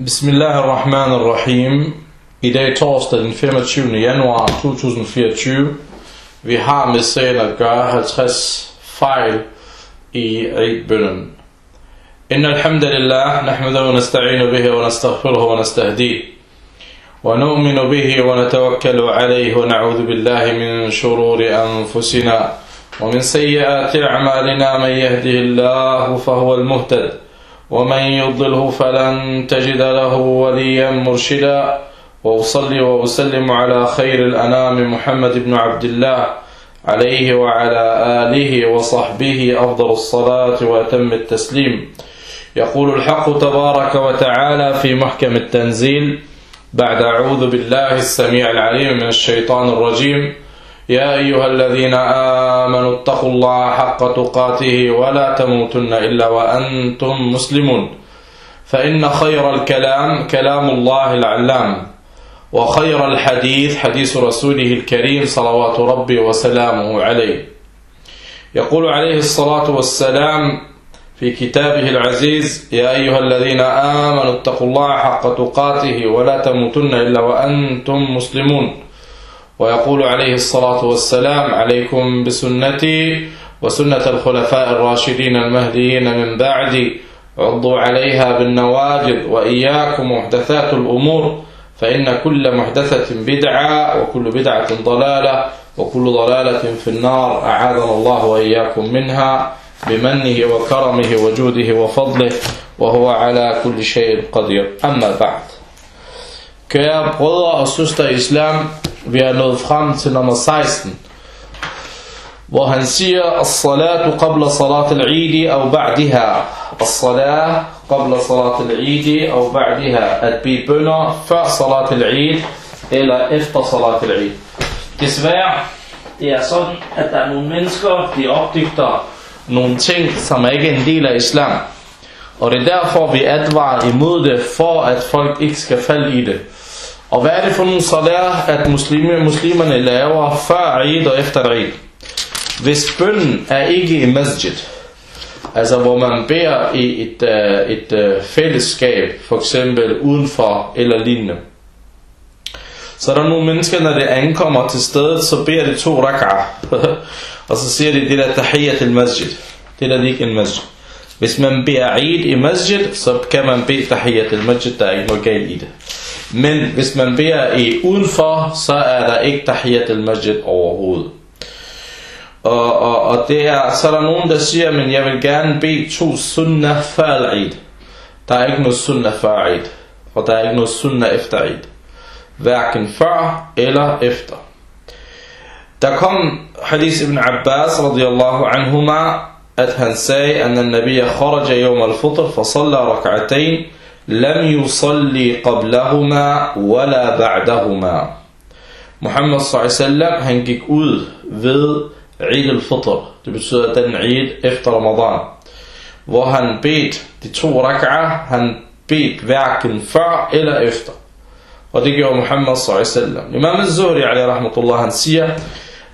Bismillahirrahmanirrahim. I dag torsdag den 25. januar 2024. Vi har med sagen at gøre 50 fejl i Eid-bønnen. إن الحمد لله نحمده ونستعين به ونستغفره ونستهديه ونؤمن به ونتوكل عليه ونعوذ بالله من شرور أنفسنا ومن سيئات أعمالنا من يهده الله فهو المهتد ومن يضله فلن تجد له وليا مرشدا. وأصلي وأسلم على خير الأنام محمد بن عبد الله عليه وعلى آله وصحبه أفضل الصلاة وأتم التسليم. يقول الحق تبارك وتعالى في محكم التنزيل بعد أعوذ بالله السميع العليم من الشيطان الرجيم. يا أيها الذين آمنوا اتقوا الله حق تقاته ولا تموتن إلا وأنتم مسلمون. فإن خير الكلام كلام الله العلام وخير الحديث حديث رسوله الكريم صلوات ربي وسلامه عليه. يقول عليه الصلاة والسلام في كتابه العزيز يا أيها الذين آمنوا اتقوا الله حق تقاته ولا تموتن إلا وأنتم مسلمون. ويقول عليه الصلاة والسلام عليكم بسنتي وسنة الخلفاء الراشدين المهديين من بعدي عضوا عليها بالنواجذ وإياكم محدثات الأمور فإن كل محدثة بدعة وكل بدعة ضلالة وكل ضلالة في النار أعاذنا الله وإياكم منها بمنه وكرمه وجوده وفضله وهو على كل شيء قدير. أما بعد. Kære brødre og islam, vi er nået frem til nummer 16, hvor han siger, As-salatu qabla salat al-eid au ba'diha. As-salatu qabla salat al-eid au ba'diha. At bede bønder før salat al-eid eller efter salat al-eid. Desværre, det er sådan, at der er nogle mennesker, de opdygter nogle ting, som er ikke en del af islam. Og det er derfor, vi advarer imod det, for at folk ikke skal falde i det. Og hvad er det for nogle salat, at muslimer, muslimerne laver før Eid og efter Eid? Hvis bønnen er ikke i masjid, altså hvor man beder i et, uh, et uh, fællesskab, for eksempel udenfor eller lignende, så er der nogle mennesker, når det ankommer til stedet, så beder de to rak'ah. og så siger de, det der tahiyya til masjid. Det der er ikke en masjid. Hvis man beder Eid i masjid, så kan man bede tahiyya til masjid, der er ikke noget galt i det. Men hvis man beder i udenfor, så er der ikke tahiyat al-masjid overhovedet. Og, og, og det er, så er der nogen, der siger, men jeg vil gerne bede to sunnah før Eid. Der er ikke noget sunnah før Eid. Og der er ikke noget sunnah efter Eid. Hverken før eller efter. Der kom hadith ibn Abbas radiyallahu anhuma, at han sagde, at den nabiya kharaja yawm al-fitr, fasalla rak'atayn, لم يصلي قبلهما ولا بعدهما. محمد صلى الله عليه وسلم han gik ud عيد الفطر det تن عيد efter رمضان hvor han bedt de to rak'ah han bedt hverken før eller efter. Og det صلى الله عليه وسلم. Imam al-Zuhri عليه رحمة الله han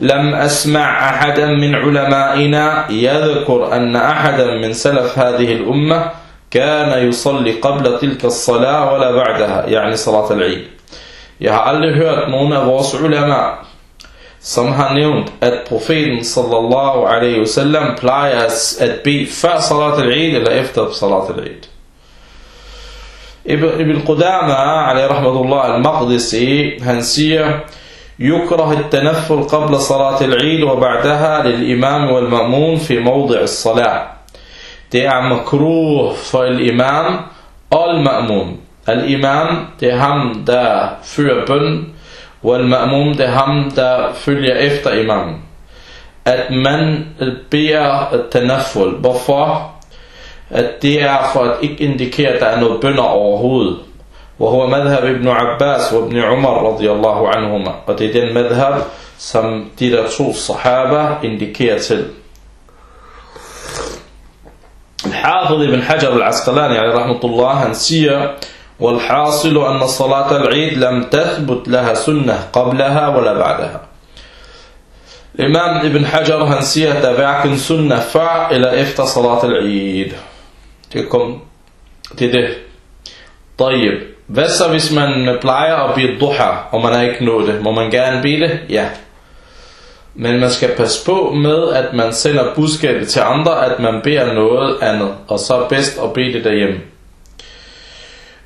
لم أسمع أحدا من علمائنا يذكر أن أحدا من سلف هذه الأمة كان يصلي قبل تلك الصلاة ولا بعدها يعني صلاة العيد Jeg har aldrig hørt nogen af vores ulema, som har nævnt, at profeten sallallahu alaihi wasallam plejer at bede før salat al-Eid eller efter salat al-Eid. Ibn Qudama, alaihi rahmatullah al-Maqdisi, han siger, يكره التنفل قبل صلاة العيد وبعدها للإمام والمأمون في موضع الصلاة Det er makruh for imam og al-ma'mum. Al-imam, det er ham, der fører bøn, og al-ma'mum, det er ham, der følger efter imam. At man beder tanaful. Hvorfor? At det er for at ikke indikere, at der er noget bønder overhovedet. وهو مذهب ابن عباس وابن عمر رضي الله عنهما og det er den madhab som de der to sahaba indikerer til الحافظ ابن حجر العسقلاني عليه رحمة الله انسية والحاصل أن صلاة العيد لم تثبت لها سنة قبلها ولا بعدها. الإمام ابن حجر هنسية تبعك سنة فع إلى إفتى صلاة العيد. تكم تده. طيب بس بس من بلعي أبي الضحى ومن هيك نوده ومن كان بيده يا. Men man skal passe på med, at man sender budskabet til andre, at man beder noget andet, og så er bedst at bede det derhjemme.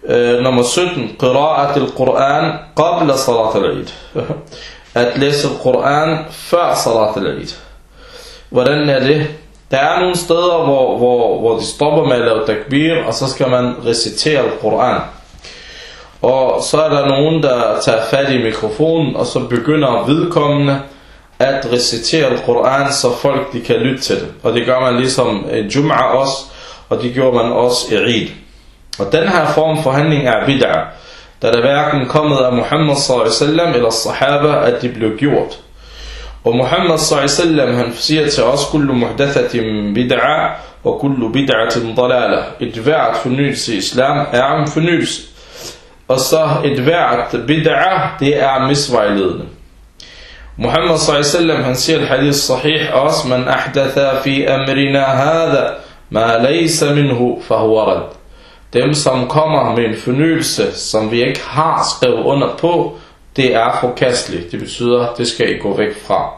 Øh, nummer 17. Qira'at al-Quran qabla salat al-Eid. at læse Quran før salat al-Eid. Hvordan er det? Der er nogle steder, hvor, hvor, hvor de stopper med at lave takbir, og så skal man recitere Quran. Og så er der nogen, der tager fat i mikrofonen, og så begynder vedkommende at recitere Quran, så folk de kan lytte til det. Og det gør man ligesom øh, Jum'a også, og det gjorde man også i Eid. Og den her form for handling er bid'ah, da det hverken kommet af Muhammad sallallahu eller sahaba, at de blev gjort. Og Muhammad sallallahu han siger til os, kullu muhdathatin bid'a, og kullu bid'atin dalala. Et hvert fornyelse i islam er en fornyelse. Og så et hvert bid'a, det er misvejledende. Muhammad sallallahu han siger hadith sahih også, man ahdatha fi amrina hadha, ma laysa minhu, fahuarad. Dem, som kommer med en fornyelse, som vi ikke har skrevet under på, det er forkasteligt. Det betyder, at det skal I gå væk fra.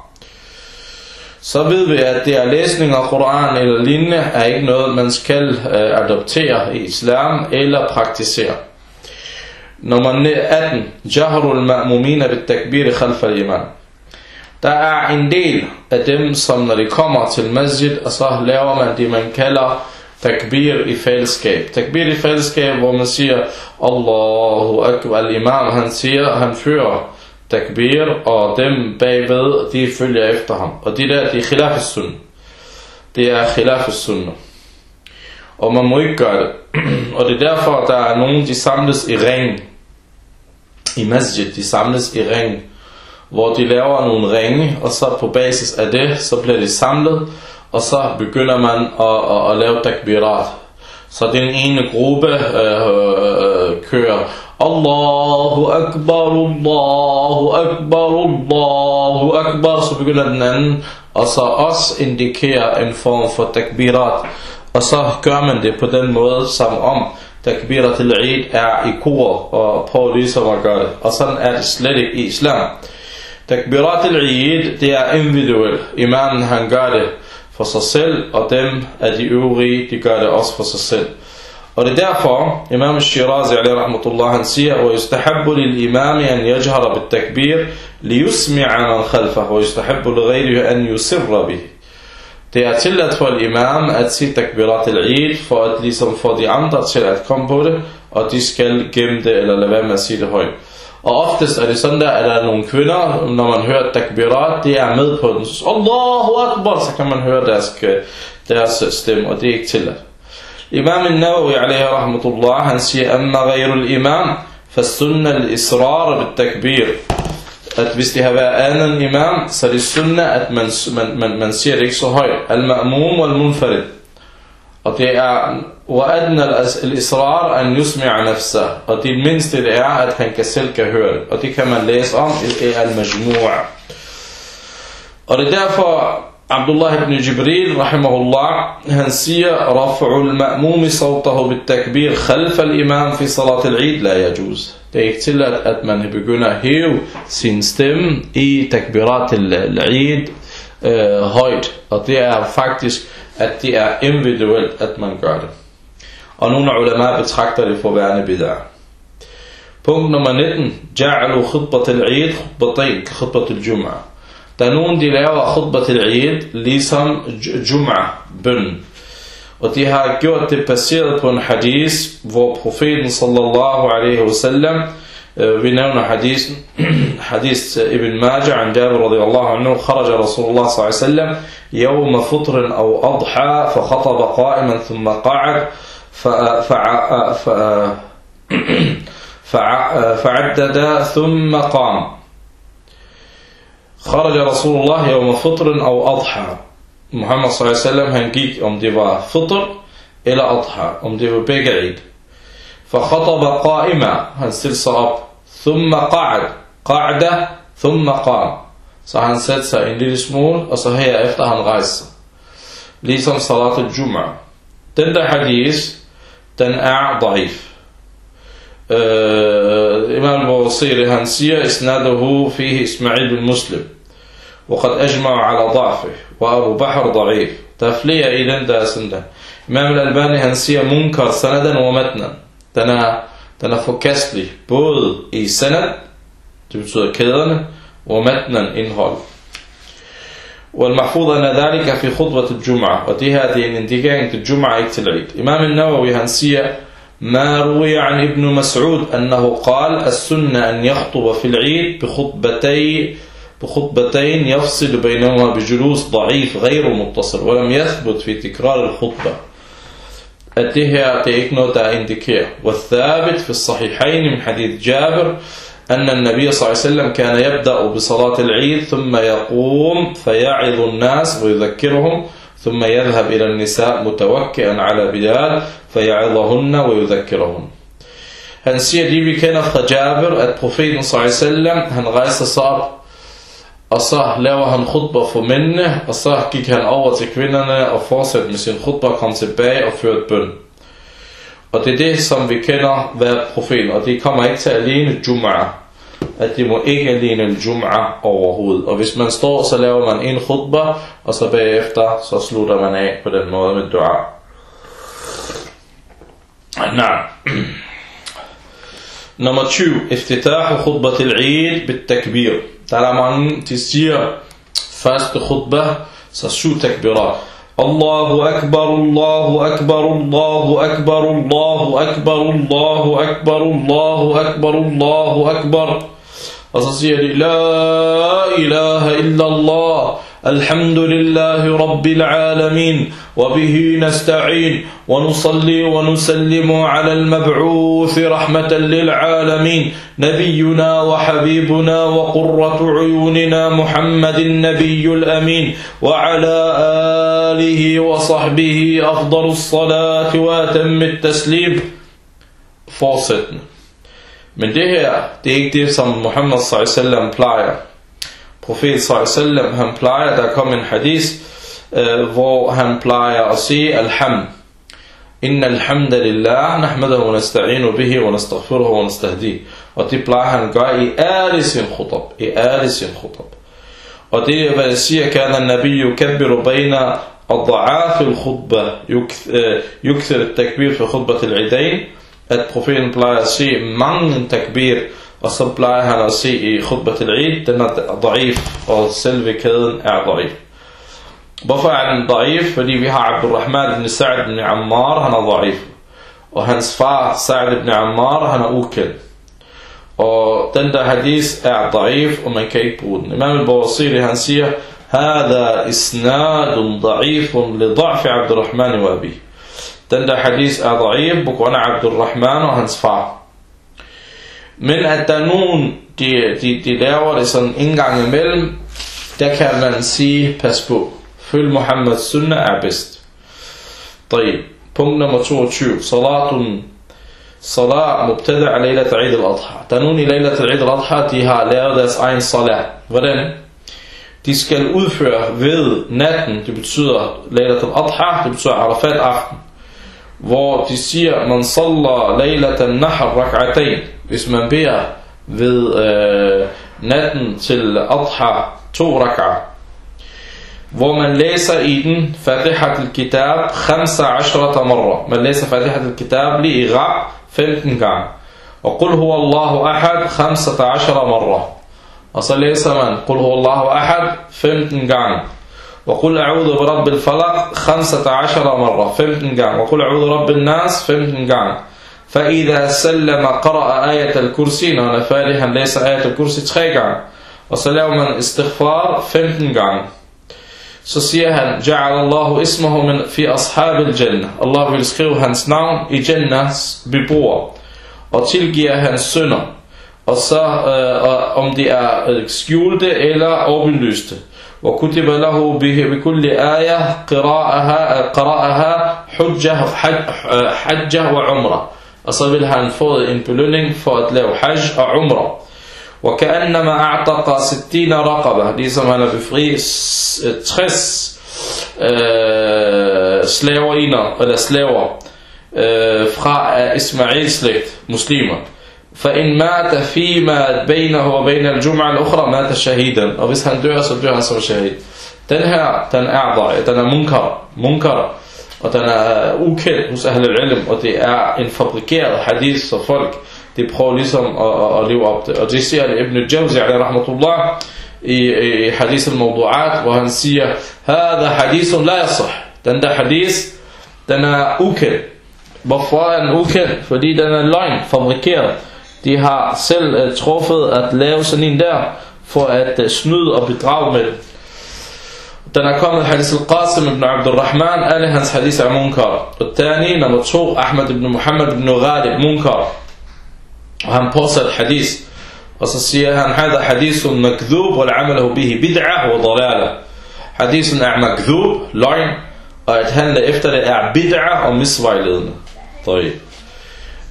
Så ved vi, at det er læsning af Koran eller lignende, er ikke noget, man skal øh, adoptere i islam eller praktisere. Nummer 18. Jahrul ma'mumina bit takbir khalfa al-imam. Der er en del af dem, som når de kommer til masjid, og så laver man det, man kalder takbir i fællesskab. Takbir i fællesskab, hvor man siger, Allahu Akbar, al-imam, han siger, han fører takbir, og dem bagved, de følger efter ham. Og de der, de er khilaf sunn. Det er khilaf sunn. Og man må ikke gøre det. og det er derfor, der er nogen, de samles i ring. I masjid, de samles i ring hvor de laver nogle ringe, og så på basis af det, så bliver de samlet, og så begynder man at, at, at lave takbirat. Så den ene gruppe øh, øh, kører Allahu Akbar, Allahu Akbar, Allahu Akbar, så begynder den anden, og så også indikerer en form for takbirat. Og så gør man det på den måde, som om takbirat til Eid er i kor, og prøver ligesom at gøre det. Og sådan er det slet ikke i islam. Takbirat al-Eid, det er individuelt. Imamen han gør det for sig selv, og dem af de øvrige, de gør det også for sig selv. Og det er derfor, Imam al-Shirazi alaihi rahmatullah, han siger, وَيُسْتَحَبُّ لِلْإِمَامِ أَنْ يَجْهَرَ بِالتَّكْبِير لِيُسْمِعَ مَنْ خَلْفَهُ وَيُسْتَحَبُّ لِغَيْرِهِ أَنْ يُسِرَّ بِهِ Det er tilladt for imam at sige takbirat al-Eid, for at ligesom få de andre til at komme på det, og de skal gemme det, eller lade være med at sige det højt. Og oftest er det sådan der, at der er nogle kvinder, når man hører takbirat, de er med på den. Så Allahu Akbar, så kan man høre deres, øh, deres stemme, og det er ikke tilladt. Imam al-Nawawi alaihi rahmatullah, han siger, Amma ghayrul imam, fassunna al-israr bil-takbir. At hvis det har været anden imam, så er det sunnah, at man, man, man, man siger det ikke så højt. Al-ma'mum wal-munfarid. Og det er وأدنى الإصرار أن يسمع نفسه. ودي المنست الإعاءة حين كسل كهول ودي كمان ليس أم الإعاء المجموع. وردافة عبد الله بن جبريل رحمه الله هنسية رفع المأموم صوته بالتكبير خلف الإمام في صلاة العيد. لا يجوز. تيكتل أتمنى بقنا هيو سينستم إي تكبيرات العيد هويت ودي أفاكتش at det er individuelt, at man. Og nogle ulema betragter det for værende bid'ah. Punkt nummer 19. Ja'alu khutbat al-Eid khutbatain, khutbat al-Jum'a. Der er nogen, de laver khutbat al-Eid ligesom Jum'a, bøn. Og de har gjort det baseret på en hadith, hvor profeten sallallahu alaihi wasallam, vi nævner hadithen, hadith Ibn Majah عن جابر رضي الله عنه خرج رسول الله صلى الله عليه وسلم يوم فطر أو أضحى فخطب قائما ثم فعدد ثم قام. خرج رسول الله يوم فطر أو أضحى. محمد صلى الله عليه وسلم هنجيك أم ديفا فطر إلى أضحى. أم ديفا بيقعيد فخطب قائمة هنسل صعب ثم قعد. قعدة ثم قام. صحن سدسة إن دي اسمول أصحيح افتح الغيس ليسم صلاة الجمعة. تند حديث تنقع ضعيف. آه، الإمام البوصيري هنسية إسناده فيه إسماعيل بن مسلم وقد أجمع على ضعفه وأبو بحر ضعيف. تفلية إيلان دا سنة إمام الألباني هنسية منكر سندا ومتنا. تنا Den er forkastelig både i sanat, det betyder kæderne. والمحفوظ أن ذلك في خطبة الجمعة هذه الانديكين الجمعة اكتلعيد إمام النووي هنسية ما روي عن ابن مسعود أنه قال السنة أن يخطب في العيد بخطبتي بخطبتين يفصل بينهما بجلوس ضعيف غير متصل ولم يثبت في تكرار الخطبة noget, der indikerer. والثابت في الصحيحين من حديث جابر أن النبي صلى الله عليه وسلم كان يبدأ بصلاة العيد ثم يقوم فيعظ الناس ويذكرهم ثم يذهب إلى النساء متوكئا على بلال فيعظهن ويذكرهن هن سيدي لي بكنا خجابر البروفيت صلى الله عليه وسلم هن غايس صار أصاه لوا هن خطبة فمنه أصاه كيك هن أول تكويننا أفاصل مسين خطبة كان تباي أفيرت بن Og det er det, som vi kender hver profil, og de kommer ikke til alene Jum'ah. at det må ikke alene Jum'ah overhovedet. Og hvis man står, så laver man en khutbah, og så bagefter, så slutter man af på den måde med dua. Nej. Nummer 20. Iftitah khutbah til-Eid bit-takbir. Der er mange, de siger første khutbah, så syv takbirat. الله أكبر الله أكبر الله أكبر الله أكبر الله أكبر الله أكبر الله أكبر وصير لا إله إلا الله الحمد لله رب العالمين وبه نستعين ونصلي ونسلم على المبعوث رحمة للعالمين نبينا وحبيبنا وقرة عيوننا محمد النبي الأمين وعلى آله وصحبه أفضل الصلاة وأتم التسليم Fortsættende. Men det her, det er ikke det, som Muhammad s.a.v. plejer. Profet s.a.v. han plejer, der kom en hadith, øh, hvor han plejer at sige alhamd. Inna alhamdulillah, nahmadahu wa nasta'inu bihi wa nastaghfiruhu wa nastahdi. Og det plejer han at gøre i alle sin khutab. I alle sin khutab. Og det er, hvad jeg siger, kan en nabi yukabbiru bayna الضعاف الخطبة يكثر التكبير في خطبة العيدين at profeten plejer at se mange takbir og så plejer han at se i khutbah al-Eid, den er da'if, og selve kæden er da'if. Hvorfor er den da'if? Fordi vi har Abdurrahman ibn Sa'd ibn Ammar, han er da'if. Og hans far, Sa'd ibn Ammar, han er ukendt. Og den der hadith er da'if, og man kan ikke bruge den. Imam al-Bawasiri, han siger, هذا إسناد ضعيف لضعف عبد الرحمن وأبيه. Den der hadis er da'if på grund af Abdurrahman og hans far. Men at der er nogen, de, de, de laver det sådan en gang imellem, der kan man sige, pas på. Følg Muhammeds sunnah er bedst. 3. Punkt nummer 22. Salatun Salat mubtada' lejlat Eid al-Adha. Der er nogen i lejlat Eid al-Adha, de har lavet deres egen salah. Hvordan? De skal udføre ved natten, det betyder lejlat al-Adha, det betyder Arafat aften. Hvor de siger, man salla laylat al-Nahr rak'atayn. Hvis man beder ved øh, natten til Adha to rak'ah. Hvor man læser i den Fatihat al-Kitab 15 marra. Man læser Fatihat al-Kitab lige i rap 15 gange. Og Qul huwa Allahu ahad 15 marra. Og så læser man Qul huwa Allahu ahad 15 gange. وقل أعوذ برب الفلق خمسة عشر مرة. فهمت نقام وقل أعوذ رب الناس فهمت نقام فإذا سلم قرأ آية الكرسي أنا فالحا ليس آية الكرسي تخيقا وسلام استغفار فهمت نقام سسيها جعل الله اسمه من في أصحاب الجنة. الله vil skrive نام في جنة Jannas beboere og tilgiver hans sønner og så øh, om det er skjulte eller åbenlyste وكتب له بكل آية قراءها قراءها حجة حجة وعمرة. أصابلها الفوض إن بلونينغ فوت له حج عمرة وكأنما أعتق ستين رقبة. دي زمانة بفغي تخس سلاوينا ولا سلاوة آه، فخاء إسماعيل سليت مسلمة. فإن مات فيما بينه وبين الجمعة الأخرى مات شهيدا. أو بس هل دعس و دعس تنهى تن أعضاء تن منكر منكر و أوكل هس أهل العلم و تي أعين فبركير حديث صفرك تي بخو لسم أليو آه، آه، آه، أبت أجيسي ابن الجوزي عليه رحمة الله. حديث الموضوعات وهنسية. هذا حديث لا يصح. تن ده حديث تن أوكل. بفوان أوكل فدي تن لين فبركير de har selv øh, truffet at lave sådan en der, for at øh, snyde og bedrage med det. Den er kommet Hadis al-Qasim ibn Abdurrahman, alle hans hadis er munkar. Og Tani, nummer to, Ahmed ibn Muhammad ibn Ghalib, munkar. Og han påsat hadis. Og så siger han, Hada hadithun makdhub, wal amalahu bihi bid'ah wa dalala. Hadisen er makdhub, løgn, og at handle efter det er bid'ah og misvejledende. Tayyip.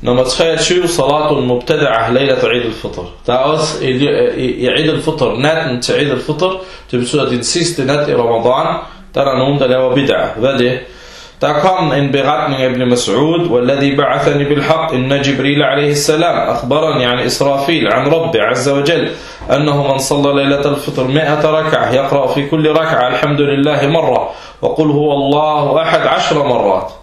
Nummer 23, salatul mubtada'ah laylat Eid al-Fitr. Der er også i, i, i Eid al-Fitr, natten til Eid al-Fitr, det betyder din sidste nat i Ramadan, der er nogen, der laver bid'ah. Hvad er det? Der kom en beretning af Ibn Mas'ud, والذي بعثني بالحق إن جبريل عليه السلام أخبرني عن إسرافيل عن ربي عز وجل أنه من صلى ليلة الفطر مئة ركعة يقرأ في كل ركعة الحمد لله مرة وقل هو الله أحد عشر مرات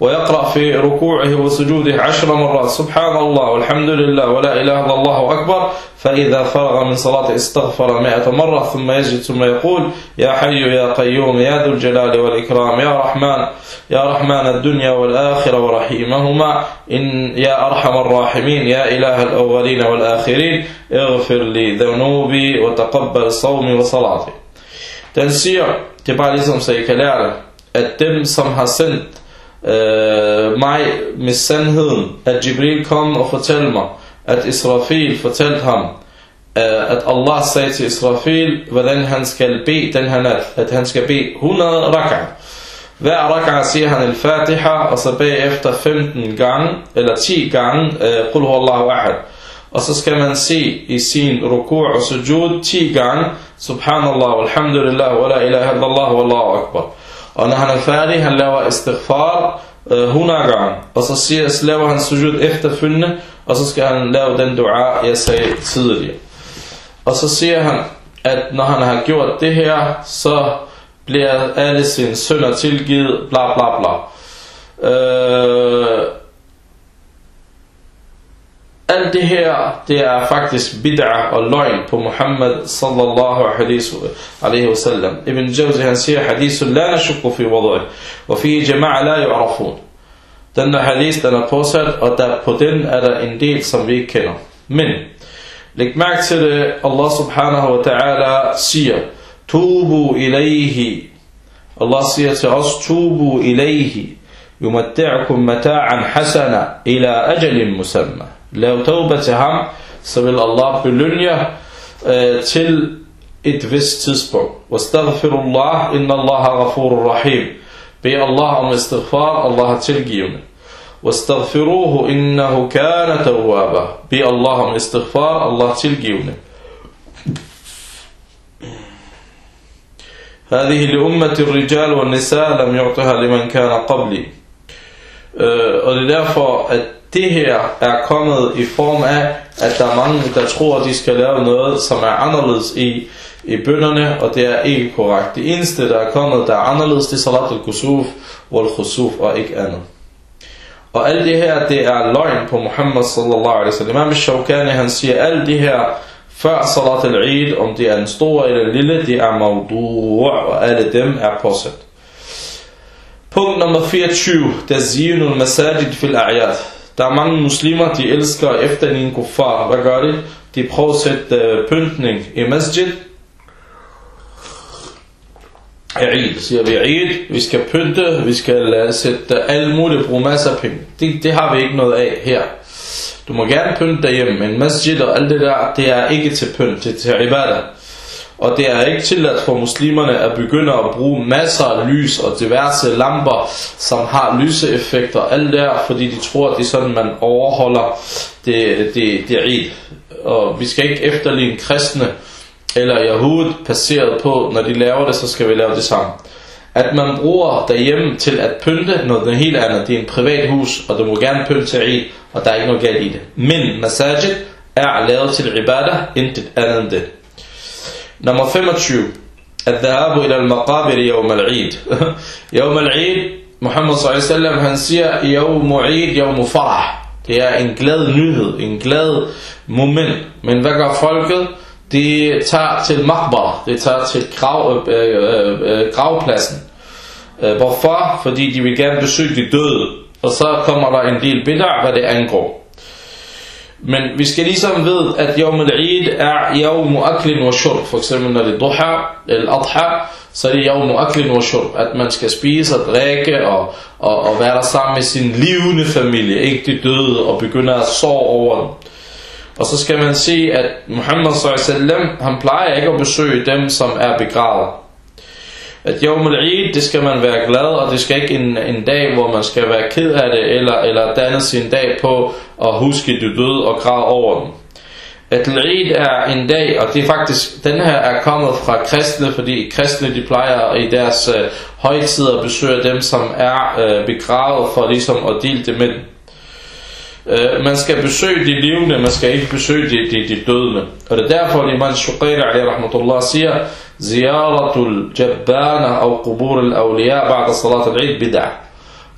ويقرأ في ركوعه وسجوده عشر مرات. سبحان الله والحمد لله ولا إله إلا الله أكبر. فإذا فرغ من صلاة استغفر مئة مرة ثم يسجد ثم يقول يا حي يا قيوم يا ذو الجلال والإكرام يا رحمن يا رحمن الدنيا والآخرة ورحيمهما إن يا أرحم الراحمين يا إله الأولين والآخرين اغفر لي ذنوبي وتقبل صومي وصلاتي. Den siger, det er bare ligesom så At øh, mig med sandheden, at Jibril kom og fortalte mig, at Israfil fortalte ham, øh, at Allah sagde til Israfil, hvordan han skal bede den her nat, at han skal bede 100 rak'ah. Hver rak'ah siger han al-Fatiha, og så bagefter 15 gange, eller 10 gange, øh, Qul Allahu ahad. Og så skal man se i sin ruku' og sujud 10 gange, Subhanallah, alhamdulillah, wa la ilaha illallah, wallahu akbar. Og når han er færdig, han laver istighfar øh, 100 gange. Og så siger, så laver han sujud efterfølgende, og så skal han lave den dua, jeg sagde tidligere. Og så siger han, at når han har gjort det her, så bliver alle sine sønder tilgivet, bla bla bla. Øh, alt det her, det er faktisk bid'ah og løgn på Muhammad sallallahu alaihi wa sallam. Ibn Jawzi han siger, hadithun la nashukku fi wadai, og fi jama'a la yu'rafun. Den der hadith, den er påsat, og der, på den er der en del, som vi ikke kender. Men, læg mærke til det, Allah subhanahu wa ta'ala siger, Tubu ilayhi. Allah siger til os, Tubu ilayhi. يمتعكم متاعا حسنا إلى أجل مسمى lav tauba til ham, så vil Allah belønne jer øh, til et vist tidspunkt. Wastaghfirullah, inna Allah ghafurur rahim. Bed Allah om istighfar, Allah er tilgivende. Wastaghfiruhu, innahu kana tawwaba. Bed Allah om istighfar, Allah er tilgivende. هذه لأمة الرجال والنساء لم يعطها لمن كان قبلي. Øh, og er det her er kommet i form af, at der er mange, der tror, at de skal lave noget, som er anderledes i, i bønderne, og det er ikke korrekt. Det eneste, der er kommet, der er anderledes, det er salat al-kusuf, wal khusuf og ikke andet. Og alt det her, det er løgn på Muhammad sallallahu alaihi wasallam. Imam Shawkani, han siger, alt det her, før salat al-eid, om det er en stor eller lille, det er mawdu' og alle dem er påsat. Punkt nummer 24, Taziyunul masajid fil a'yad. Der er mange muslimer, de elsker efter en kuffar. Hvad gør de? De prøver at sætte uh, pyntning i masjid. Eid, siger vi Eid, vi skal pynte, vi skal uh, sætte uh, alle mulige, bruge masser af penge. Det, det har vi ikke noget af her. Du må gerne pynte derhjemme, men masjid og alt det der, det er ikke til pynt, det er til ibadah. Og det er ikke tilladt for muslimerne at begynde at bruge masser af lys og diverse lamper, som har lyseeffekter, alt der, fordi de tror, at det er sådan, man overholder det, det, det Eid. Og vi skal ikke efterligne kristne eller Yahud passeret på, når de laver det, så skal vi lave det samme. at man bruger derhjemme til at pynte noget helt andet. Det er en privat hus, og du må gerne pynte i, og der er ikke noget galt i det. Men masajid er lavet til ibadah, intet andet end det. Nummer 25. At-dhahabu ila al-maqabir yawm al-eid. Yawm al-eid, Muhammad sallallahu han siger, yawm eid, yawm farah. Det er en glad nyhed, en glad moment. Men hvad gør folket? De tager til maqbar, de tager til grav, øh, øh, øh gravpladsen. Øh, hvorfor? Fordi de vil gerne besøge de døde. Og så kommer der en del bidder, hvad det angår. Men vi skal ligesom vide, at Yawm al-Eid er Yawm aklin wa shurb. For eksempel når det er duha, eller adha, så er det Yawm aklin wa shurb. At man skal spise og drikke og, og, og være der sammen med sin levende familie, ikke de døde, og begynde at sove over dem. Og så skal man se, at Muhammad sallallahu han plejer ikke at besøge dem, som er begravet at Yawm Eid, det skal man være glad, og det skal ikke en, en dag, hvor man skal være ked af det, eller, eller danne sin dag på at huske de døde og græde over den. At Eid er en dag, og det er faktisk, den her er kommet fra kristne, fordi kristne de plejer i deres øh, højtider at besøge dem, som er øh, begravet, for ligesom at dele det med dem. Uh, man skal besøge de levende, man skal ikke besøge de, de, de døde. Og det er derfor, at Imam Shuqayr, rahmatullah, siger, زيارة الجبانة أو قبور الأولياء بعد صلاة العيد بدعة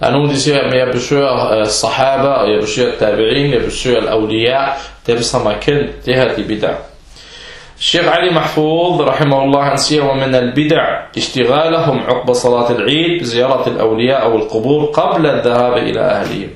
Der er nogen, der siger, at jeg besøger uh, sahaba, og jeg besøger tabi'in, jeg besøger al-awliya, dem som er kendt, det her de bid'ah. الشيخ علي محفوظ رحمه الله عن سير ومن البدع اشتغالهم عقب صلاة العيد بزيارة الأولياء أو القبور قبل الذهاب إلى أهلهم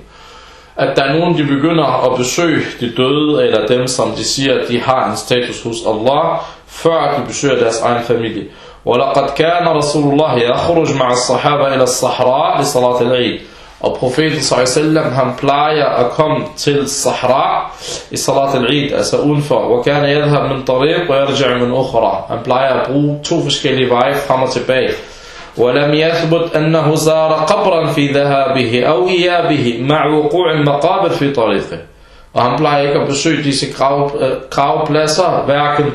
at der er nogen, de begynder at besøge de døde, eller dem, som de siger, de har en status hos Allah, før de besøger deres egen familie. وَلَقَدْ كَانَ رَسُولُ اللَّهِ يَخْرُجْ مع الصحابة إلى الصحراء لصلاة العيد og profeten sallallahu han plejer at komme til Sahara i salat al-Eid, altså udenfor. وَكَانَ يَذْهَبْ مِنْ طَرِيق وَيَرْجَعْ مِنْ أُخْرَى Han plejer at bruge to forskellige veje frem og tilbage. ولم يثبت أنه زار قبرا في ذهابه أو إيابه مع وقوع المقابر في طريقه Og han plejer ikke besøge disse grav, øh, gravpladser, hverken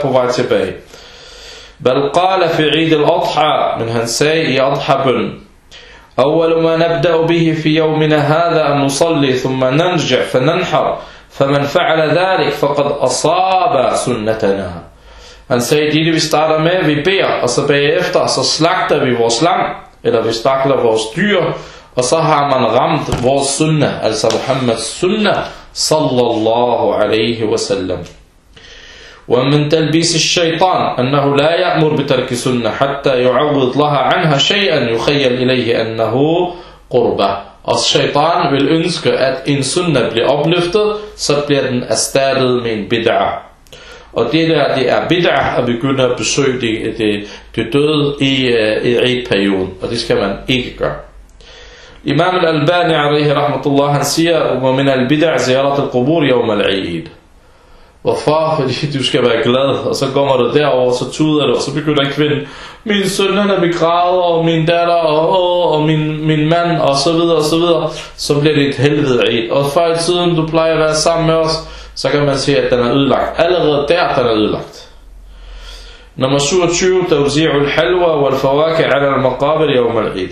på vej tilbage. بل قال في عيد الأضحى من هنساء أضحى بن أول ما نبدأ به في يومنا هذا أن نصلي ثم نرجع فننحر فمن فعل ذلك فقد أصاب سنتنا Han sagde, det vi starter med, vi beder, og så bagefter, så slagter vi vores lam, eller vi slagter vores dyr, og så har man ramt vores sunnah, altså Muhammeds sunnah, sallallahu alaihi wasallam. ومن تلبيس الشيطان أنه لا يأمر بترك سنة حتى يعوض لها عنها شيئا يخيل إليه أنه قربة Og shaitan vil ønske, at en sunnah bliver opløftet, så bliver den erstattet med en bid'ah. Og det der, det er bid'ah at begynde at besøge det, det, det døde i, uh, i Eid-perioden, og det skal man ikke gøre. Imam al-Albani alaihi rahmatullah, han siger, ومن البدع زيارة القبور يوم العيد. Hvorfor? Fordi du skal være glad, og så kommer du derover, så tuder du, og så begynder kvinden, min søn han er begravet, og min datter, og, og, og min, min mand, og så videre, og så videre. Så bliver det et helvede Og før i tiden, du plejer at være sammen med os, så kan man sige, at den er ødelagt. Allerede der, den er ødelagt. Nummer 27, Tawzi'ul halwa wal fawaki ala al-maqabir yawm al-eid.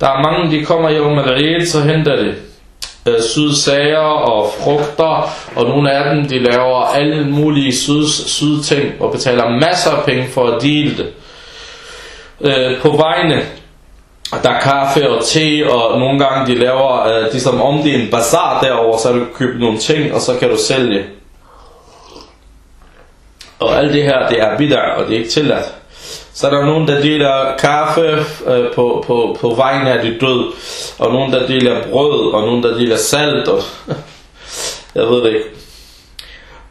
Der er mange, de kommer yawm al-eid, så henter det øh, sydsager og frugter, og nogle af dem, de laver alle mulige syd, sydting og betaler masser af penge for at dele det. Øh, på vejene, der er kaffe og te, og nogle gange de laver, øh, de som om det er en bazar derover, så du kan købe nogle ting, og så kan du sælge. Og alt det her, det er bidder, og det er ikke tilladt. Så er der nogen, der deler kaffe øh, på, på, på vejen af de død, og nogen, der deler brød, og nogen, der deler salt, og jeg ved det ikke.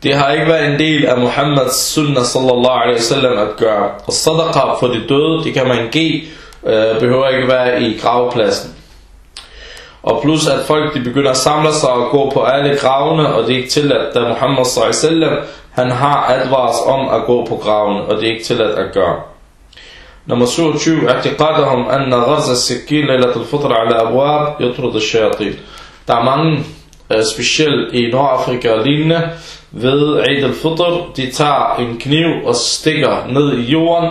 Det har ikke været en del af Muhammeds sunnah sallallahu alaihi wasallam at gøre. Og sadaqa for de døde, det kan man give, øh, behøver ikke være i gravpladsen. Og plus at folk de begynder at samle sig og gå på alle gravene, og det er ikke tilladt, da Muhammad sallallahu han har advaret om at gå på gravene, og det er ikke tilladt at gøre. Nummer 27 اعتقادهم أن غرز السكين ليلة الفطر على أبواب يطرد الشياطين Der er mange, specielt i Nordafrika og lignende, ved Eid al-Fitr, de tager en kniv og stikker ned i jorden,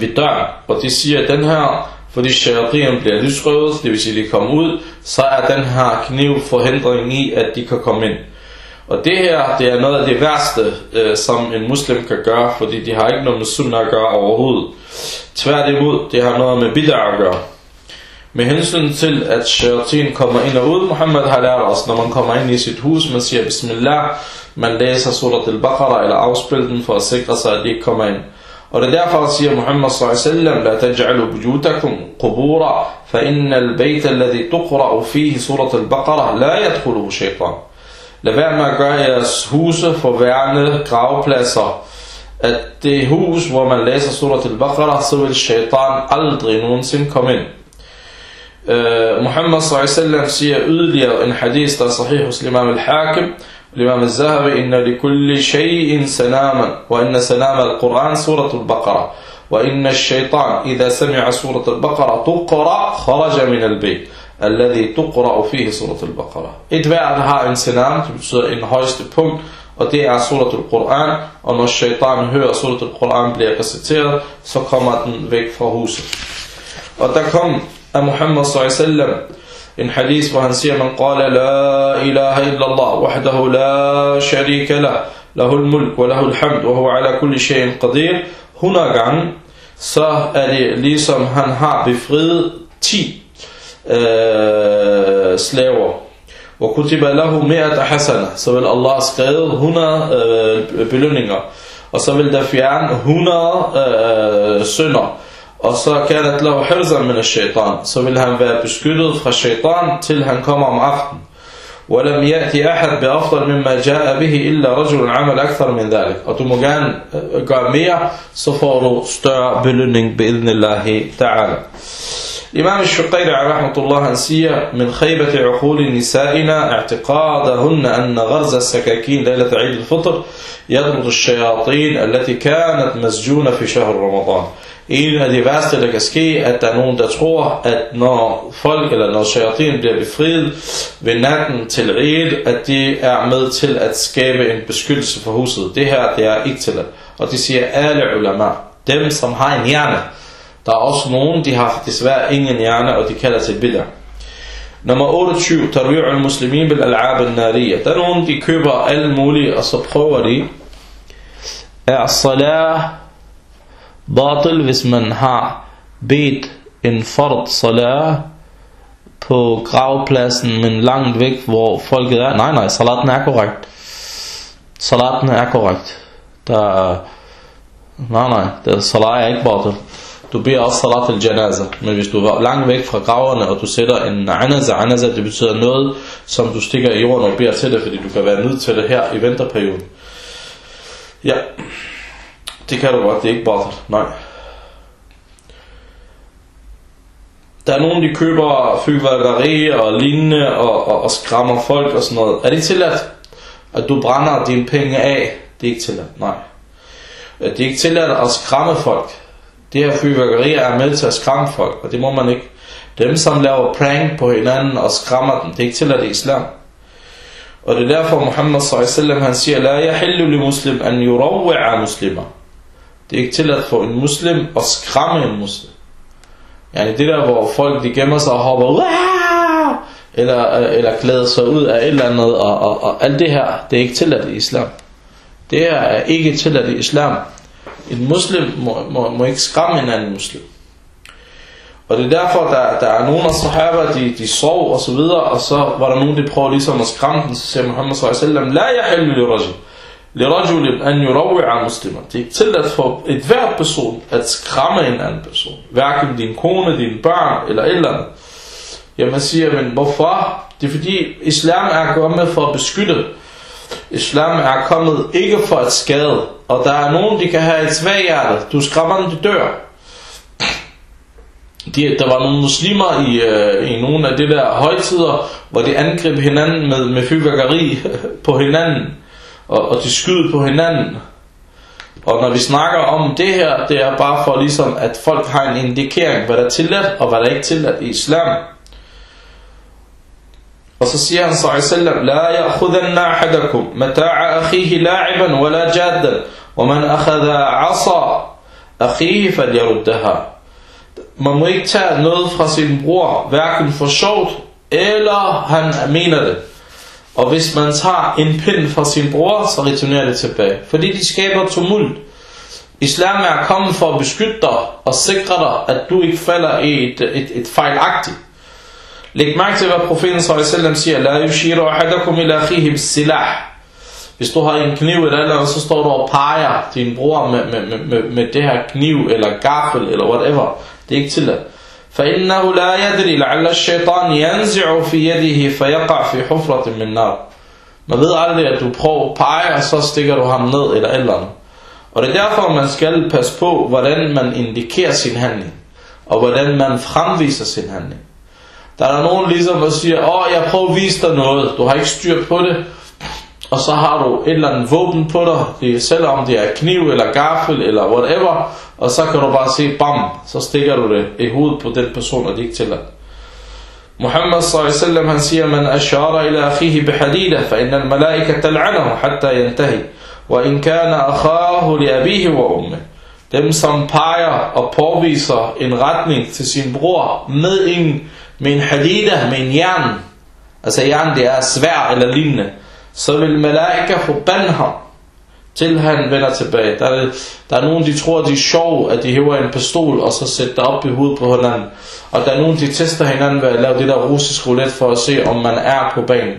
ved døren. Og de siger, at den her, fordi shayatin bliver lysrøvet, det vil sige, at de kommer ud, så er den her kniv forhindringen i, at de kan komme ind. Og det her, det er noget af det værste, øh, som en muslim kan gøre, fordi de har ikke noget med sunnah at gøre overhovedet. Tværtimod, det har noget med bid'ah at gøre. Med hensyn til, at shayatin kommer ind og ud, Muhammad har lært os, når man kommer ind i sit hus, man siger Bismillah, man læser surat al-Baqarah eller afspil den for at sikre sig, at de ikke kommer ind. Og det er derfor, siger Muhammad sallallahu la taj'alu bujutakum qubura, fa inna al-bayt alladhi tuqra'u fihi surat al-Baqarah la yadkhuluhu shaytan. Lad være med at gøre jeres huse for værende gravpladser. At det hus, hvor man læser surat al-Baqarah, så vil shaitan aldrig nogensinde komme ind. Uh, Muhammad sallallahu siger yderligere en hadith, der er sahih hos imam al-Hakim, الإمام الزهري إن لكل شيء سناما وإن سنام القرآن سورة البقرة وإن الشيطان إذا سمع سورة البقرة تقرأ خرج من البيت الذي تقرأ فيه سورة البقرة. إذ بعد ها إن سنام إن هايست بونت ودي عن سورة القرآن وأن الشيطان هو سورة القرآن بلي قصتير سقمت فيك فهوسه وتكم محمد صلى الله عليه وسلم hadith, hvor han siger, man qala la ilaha illallah, wahdahu la sharika lah, lahul mulk wa lahul hamd, wa huwa ala kulli shay'in qadir, 100 gange, så er det ligesom han har befriet 10 øh, slaver. Og kutiba lahu mi'at hasana, så vil Allah skrive 100 øh, belønninger, og så vil der fjerne 100 øh, synder. Og så kanat lahu hirzan min shaitan, så vil han være beskyttet fra shaitan, til han kommer om aftenen. ولم يأتي أحد بأفضل مما جاء به إلا رجل عمل أكثر من ذلك. og du må gerne gøre mere så får du større belønning بإذن الله تعالى. الشقيري رحمة الله han siger من خيبة عقول نسائنا اعتقادهن أن غرز السكاكين ليلة عيد الفطر يضبط الشياطين التي كانت مسجونة في شهر رمضان. En af de værste, der kan ske, at der er nogen, der tror, at når folk, eller når shayatin bliver befriet ved natten til riget, at de er med til at skabe en beskyttelse for huset. Det her, det er ikke til. Og de siger alle ulama, dem som har en hjerne. Der er også nogen, de har desværre ingen hjerne, og de kalder til bidder. Nummer 28, tarwi'u al-muslimin bil al'ab al-nariya. Der er nogen, de køber alle mulige, og så prøver de. Er salah batil, hvis man har bedt en fard salah på gravpladsen, men langt væk, hvor folket er. Nej, nej, salaten er korrekt. Salaten er korrekt. Der er, nej, nej, der, salat er ikke batil. Du beder også salat al janaza, men hvis du er langt væk fra graverne, og du sætter en anaza, anaza det betyder noget, som du stikker i jorden og beder til det, fordi du kan være nødt til det her i vinterperioden. Ja, det kan du godt, det er ikke batil, nej. Der er nogen, de køber fyrværkeri og lignende og, og, og skræmmer folk og sådan noget. Er det tilladt, at du brænder dine penge af? Det er ikke tilladt, nej. Det er ikke tilladt at skræmme folk. Det her fyrværkeri er med til at skræmme folk, og det må man ikke. Dem, som laver prank på hinanden og skræmmer dem, det er ikke tilladt i islam. Og det er derfor Muhammad s.a.v. han siger, La yahillu li muslim an yurawwi'a muslimer. Det er ikke tilladt for en muslim at skræmme en muslim. Ja, det der, hvor folk de gemmer sig og hopper eller, eller klæder sig ud af et eller andet, og, og, og alt det her, det er ikke tilladt i islam. Det her er ikke tilladt i islam. En muslim må, må, må ikke skræmme en anden muslim. Og det er derfor, der, der er nogle af sahaba, de, de sov og så videre, og så var der nogen, der prøver ligesom at skræmme den, så siger Muhammad s.a.v. La yahillu li rajim. لرجل أن يروع yurawwi'a muslimer. Det er ikke at for et hvert person at skræmme en anden person. Hverken din kone, dine børn eller et eller andet. Jamen siger, men hvorfor? Det er fordi islam er kommet for at beskytte. Islam er kommet ikke for at skade. Og der er nogen, de kan have et svaghjerte. Du skræmmer dem, de dør. De, der var nogle muslimer i, øh, i nogle af de der højtider, hvor de angreb hinanden med, med fyrværkeri på hinanden, og, og de skyder på hinanden. Og når vi snakker om det her, det er bare for ligesom, at folk har en indikering, hvad der er tilladt, og hvad der er ikke tilladt i islam. Og så siger han sallallahu La ya'khudanna ahadakum mata'a akhihi la'iban wala jaddan, wa man akhadha 'asa akhihi falyaruddaha. Man må ikke tage noget fra sin bror, hverken for sjovt, eller han mener det. Og hvis man tager en pind fra sin bror, så returnerer det tilbage. Fordi de skaber tumult. Islam er kommet for at beskytte dig og sikre dig, at du ikke falder i et, et, et fejlagtigt. Læg mærke til, hvad profeten s.a.v. siger, La yushiru ahadakum ila akhihi bis-silah. Hvis du har en kniv eller andet, så står du og peger din bror med, med, med, med det her kniv eller gaffel eller whatever. Det er ikke tilladt. فإنه لا يدري لعل الشيطان ينزع في يده فيقع في حفرة من نار. Man ved aldrig, at du prøver at pege, og så stikker du ham ned eller eller andet. Og det er derfor, man skal passe på, hvordan man indikerer sin handling, og hvordan man fremviser sin handling. Der er nogen ligesom, der siger, åh, jeg prøver at vise dig noget, du har ikke styr på det, og så har du et eller andet våben på dig, selvom det er kniv eller gaffel eller whatever, og så kan du bare se, bam, så stikker du det i hovedet på den person, og det ikke tilladt. Muhammad sallallahu han siger, man ashara ila akhihi bihadida, fa inna al-malaika tal'anahu hatta yantahi, wa in kana akhahu li abihi wa umme. Dem, som peger og påviser en retning til sin bror med en, med en hadida, med en jern, altså jern det er svær eller lignende, så vil malaika forbande ham, til han vender tilbage. Der er, der er nogen, de tror, de er sjov, at de hæver en pistol, og så sætter op i hovedet på hinanden. Og der er nogen, de tester hinanden ved at lave det der russisk roulette, for at se, om man er på banen.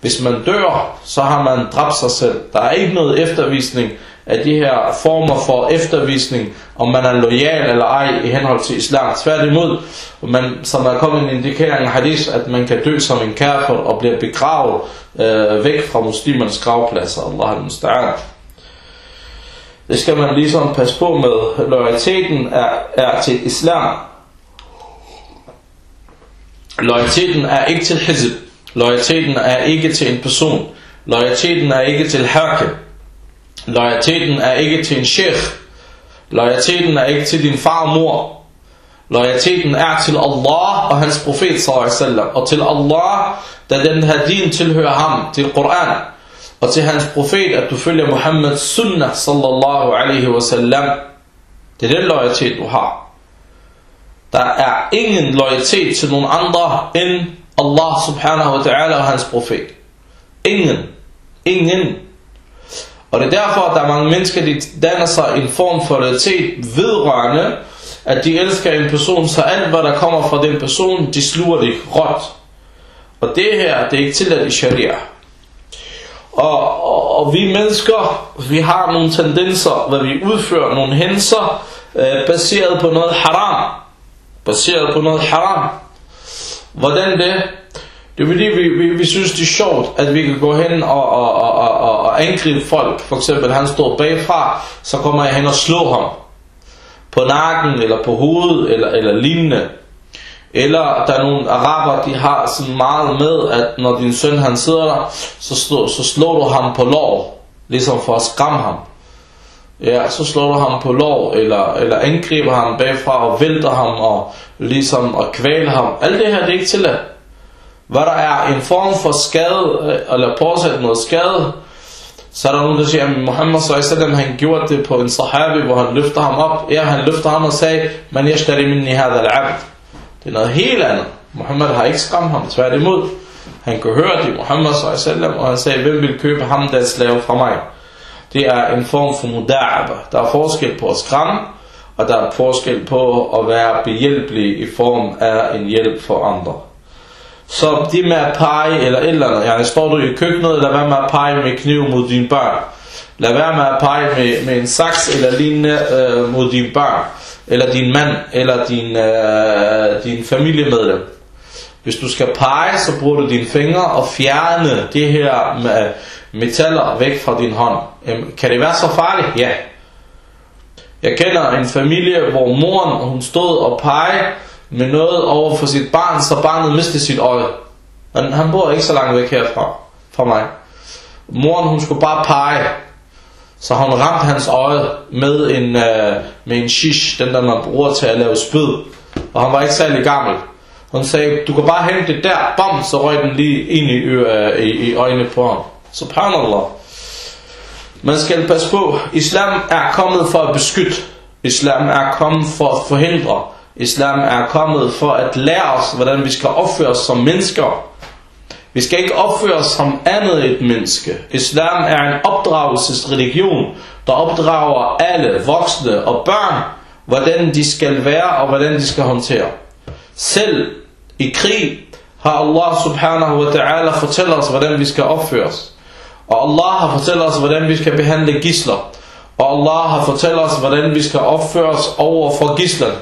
Hvis man dør, så har man dræbt sig selv. Der er ikke noget eftervisning af de her former for eftervisning, om man er lojal eller ej i henhold til islam. Tværtimod, man, som der er kommet en indikering af hadith, at man kan dø som en kafir og bliver begravet øh, væk fra muslimernes gravpladser. Allah al-Musta'an. Det skal man ligesom passe på med. Loyaliteten er, er til islam. Loyaliteten er ikke til hizb. Loyaliteten er ikke til en person. Loyaliteten er ikke til hakim. Loyaliteten er ikke til en sheikh. Loyaliteten er ikke til din far og mor. Loyaliteten er til Allah og hans profet sallallahu og til Allah, da den her din tilhører ham, til Koran, og til hans profet, at du følger Muhammeds sunnah sallallahu alaihi wasallam. Det er den loyalitet, du har. Der er ingen loyalitet til nogen andre end Allah subhanahu wa ta'ala og hans profet. Ingen. Ingen. Og det er derfor, at der er mange mennesker, de danner sig en form for realitet vedrørende, at de elsker en person, så alt hvad der kommer fra den person, de sluger det råt. Og det her, det er ikke tilladt i sharia. Og, og, og vi mennesker, vi har nogle tendenser, hvor vi udfører nogle hændelser, øh, baseret på noget haram. Baseret på noget haram. Hvordan det? Det er fordi, vi, vi, vi synes, det er sjovt, at vi kan gå hen og, og, og, og, og angribe folk. For eksempel, han står bagfra, så kommer jeg hen og slår ham. På nakken, eller på hovedet, eller, eller lignende. Eller der er nogle araber, de har sådan meget med, at når din søn han sidder der, så, slå, så slår du ham på lår, ligesom for at skræmme ham. Ja, så slår du ham på lår, eller, eller angriber ham bagfra og vælter ham, og ligesom og kvæler ham. Alt det her, det er ikke tilladt. Hvad der er en form for skade, øh, eller påsat noget skade, så er der nogen, der siger, at Muhammad s.a.v. han gjorde det på en sahabi, hvor han løfter ham op. Ja, han løfter ham og sagde, man yashtari minni hadha al-abd. Det er noget helt andet. Muhammad har ikke skræmt ham, tværtimod. Han kunne høre det, Muhammad s.a.v. og han sagde, hvem vil købe ham, der slave fra mig? Det er en form for muda'aba. Der er forskel på at skræmme, og der er forskel på at være behjælpelig i form af en hjælp for andre. Så det med at pege eller et eller andet, ja, står du i køkkenet, lad være med at pege med kniv mod dine børn. Lad være med at pege med, med en saks eller lignende øh, mod dine børn, eller din mand, eller din, øh, din familiemedlem. Hvis du skal pege, så bruger du dine fingre og fjerne det her med metaller væk fra din hånd. Kan det være så farligt? Ja. Jeg kender en familie, hvor moren hun stod og pegede med noget over for sit barn, så barnet mistede sit øje. Han, han bor ikke så langt væk herfra, fra mig. Moren hun skulle bare pege, så hun ramte hans øje med en, øh, med en shish, den der man bruger til at lave spyd. Og han var ikke særlig gammel. Hun sagde, du kan bare hente det der, bam, så røg den lige ind i, øh, i, i øjnene på ham. Subhanallah. Man skal passe på, islam er kommet for at beskytte. Islam er kommet for at forhindre. Islam er kommet for at lære os, hvordan vi skal opføre os som mennesker. Vi skal ikke opføre os som andet et menneske. Islam er en opdragelsesreligion, der opdrager alle voksne og børn, hvordan de skal være og hvordan de skal håndtere. Selv i krig har Allah subhanahu wa ta'ala fortalt os, hvordan vi skal opføre os. Og Allah har fortalt os, hvordan vi skal behandle gisler. Og Allah har fortalt os, hvordan vi skal opføre os over for gislerne.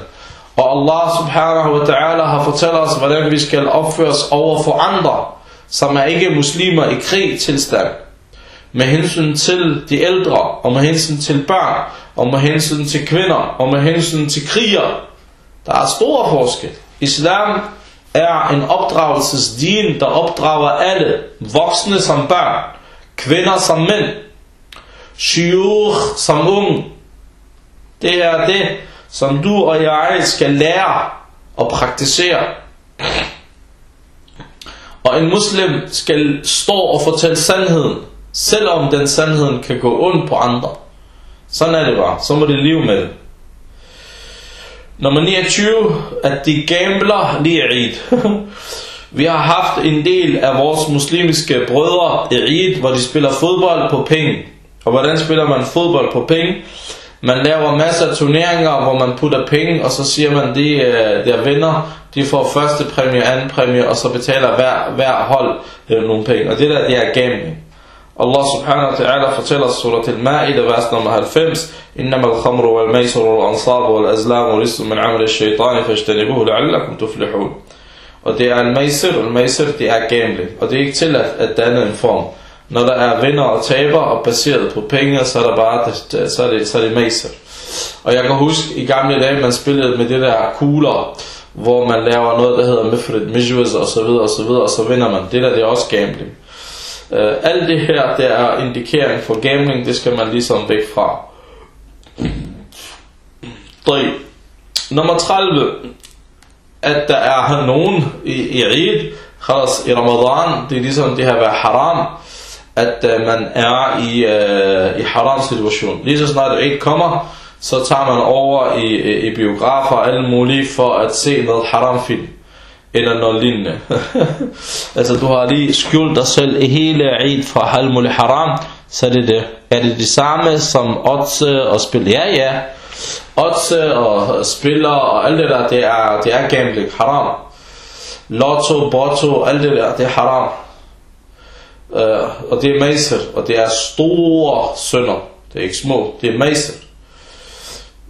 Og Allah subhanahu wa ta'ala har fortalt os, hvordan vi skal opføre os over for andre, som er ikke muslimer i krig tilstand. Med hensyn til de ældre, og med hensyn til børn, og med hensyn til kvinder, og med hensyn til kriger. Der er store forskel. Islam er en opdragelsesdien, der opdrager alle, voksne som børn, kvinder som mænd, shiur som ung. Det er det, som du og jeg skal lære og praktisere. Og en muslim skal stå og fortælle sandheden, selvom den sandheden kan gå ondt på andre. Sådan er det bare. Så må det leve med det. Nummer 29, at de gambler lige Eid. Vi har haft en del af vores muslimske brødre i Eid, hvor de spiller fodbold på penge. Og hvordan spiller man fodbold på penge? Man laver masser af turneringer, hvor man putter penge, og så siger man, de øh, der vinder, de får første præmie, anden præmie, og så betaler hver, hver hold øh, nogle penge. Og det der, det er gambling. Allah subhanahu wa ta'ala fortæller surat al-Ma'ida, vers nummer 90, Innama al-khamru wal-maisur wal-ansab wal-azlam wal-islam min amal al-shaytani, fajtanibuhu la'allakum tuflihun. Og det er al-maisir, al-maisir det er gambling, og det er ikke tilladt at danne en form. Når der er vinder og taber, og baseret på penge, så er, der bare, så er det, så er det maser. Og jeg kan huske, i gamle dage, man spillede med det der kugler, hvor man laver noget, der hedder Mifrit mijwaz og så videre og så videre, og så vinder man. Det der, det er også gambling. Uh, alt det her, det er indikering for gambling, det skal man ligesom væk fra. 3. Nummer 30. At der er nogen i, i Eid, i Ramadan, det er ligesom det har været haram, at uh, man er i, uh, i haram situation. Lige så snart Eid kommer, så tager man over i, i, i biografer og alle mulige for at se noget haram film eller noget lignende. altså du har lige skjult dig selv i hele Eid fra halmul haram, så er det det. Er det det samme som odds og spil? Ja, ja. Odds og spiller og alt det der, det er, det er gambling, haram. Lotto, botto, alt det der, det er haram. Uh, og det er maser, og det er store sønder. Det er ikke små, det er maser.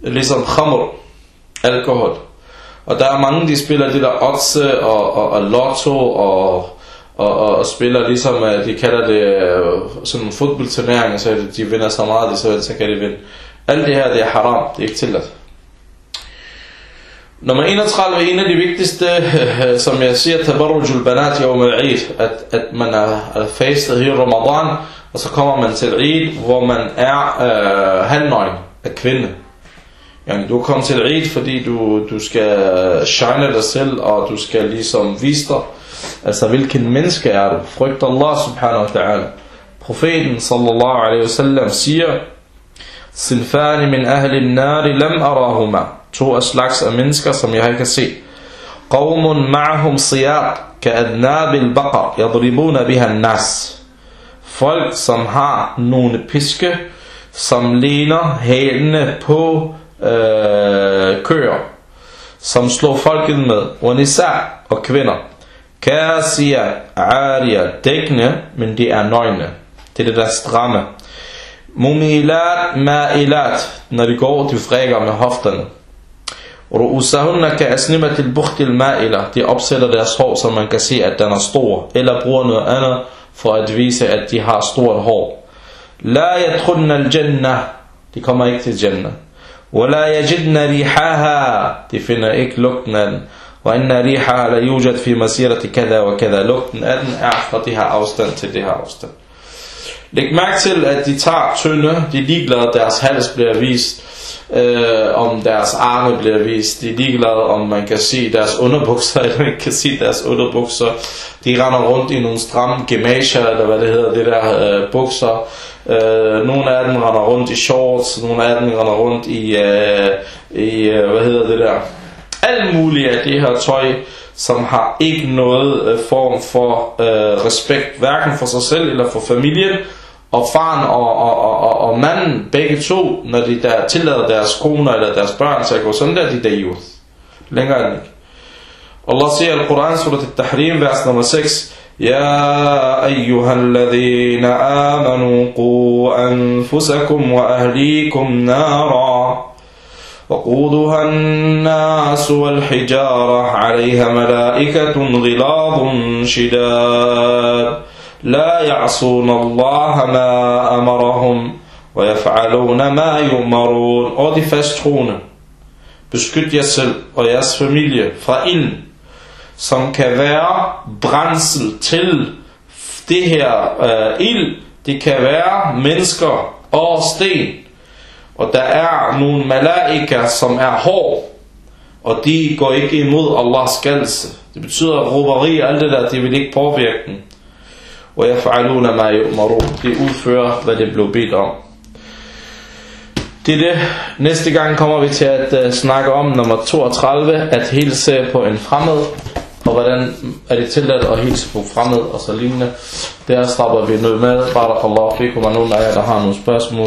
Ligesom khamr, alkohol. Og der er mange, de spiller det der otse og, og, og lotto og, og, og, og spiller ligesom, øh, de kalder det øh, sådan nogle fodboldturneringer, så de vinder så meget, de så, så kan de vinde. Alt det her, det er haram, det er ikke tilladt. Nummer 31 er en af de vigtigste, som jeg siger, tabarrujul banat yawm al-Eid, at, at man er, er fastet i Ramadan, og så kommer man til Eid, hvor man er øh, halvnøgen af kvinde. Jamen, du kom til Eid, fordi du, du skal shine dig selv, og du skal ligesom vise dig, altså hvilken menneske er du. Frygt Allah subhanahu wa ta'ala. Profeten sallallahu alaihi wasallam siger, Sinfani min ahli nari lam arahuma To af slags af mennesker, som jeg ikke kan se. Qawmun ma'hum siyat, كأذناب البقر يضربون بها الناس folk som har nogle piske som ligner hælene på øh, køer, som slår folket med, og nisa og kvinder. Kasia, aria, dækkende, men de er nøgne. Det er det der stramme. Mumilat, ma'ilat, når de går, de frækker med hofterne. Ru'usahunna ka asnimat al-bukht al-ma'ila. De opsætter deres hår, så man kan se, at den er stor. Eller bruger noget andet, for at vise, at de har stort hår. La yadkhulna al-jannah. De kommer ikke til Jannah. ولا يجدن ريحها de finder ikke lugten af den وإن ريحها لا يوجد في مسيرة كذا وكذا lugten af den er fra det her afstand til det her afstand Læg mærke til at de tager tynde De er ligeglade deres hals bliver vist øh, om deres arme bliver vist. De er ligeglade, om man kan se deres underbukser, eller man kan se deres underbukser. De render rundt i nogle stramme gemager, eller hvad det hedder, det der øh, bukser. Øh, nogle af dem render rundt i shorts, nogle af dem render rundt i, øh, i øh, hvad hedder det der, alt muligt af det her tøj, som har ikke noget øh, form for øh, respekt, hverken for sig selv eller for familien, og faren og, og, og, og, og manden, begge to, når de der tillader deres koner eller deres børn til at gå sådan der, de der youth. Længere end ikke. Allah siger i Al-Quran, surat al-Tahrim, vers nummer 6, يا أيها الذين آمنوا قوا أنفسكم وأهليكم نارا وقودها الناس والحجارة عليها ملائكة غلاظ شداد لا يعصون الله ما أمرهم ويفعلون ما يؤمرون Og de fasttroende, beskyt jer selv og jeres familie fra ilden, som kan være brændsel til det her øh, ild. Det kan være mennesker og sten. Og der er nogle malaika, som er hård, og de går ikke imod Allahs skaldelse. Det betyder råberi og alt det der, det vil ikke påvirke den. Og jeg foraluna ma yu'maru. De udfører, hvad det blev bedt om. Det er det. Næste gang kommer vi til at uh, snakke om nummer 32, at hilse på en fremmed, og hvordan er det tilladt at hilse på fremmed og så lignende. Der stopper vi nu med. Barakallahu fikum, og nogen af jer, der har nogle spørgsmål.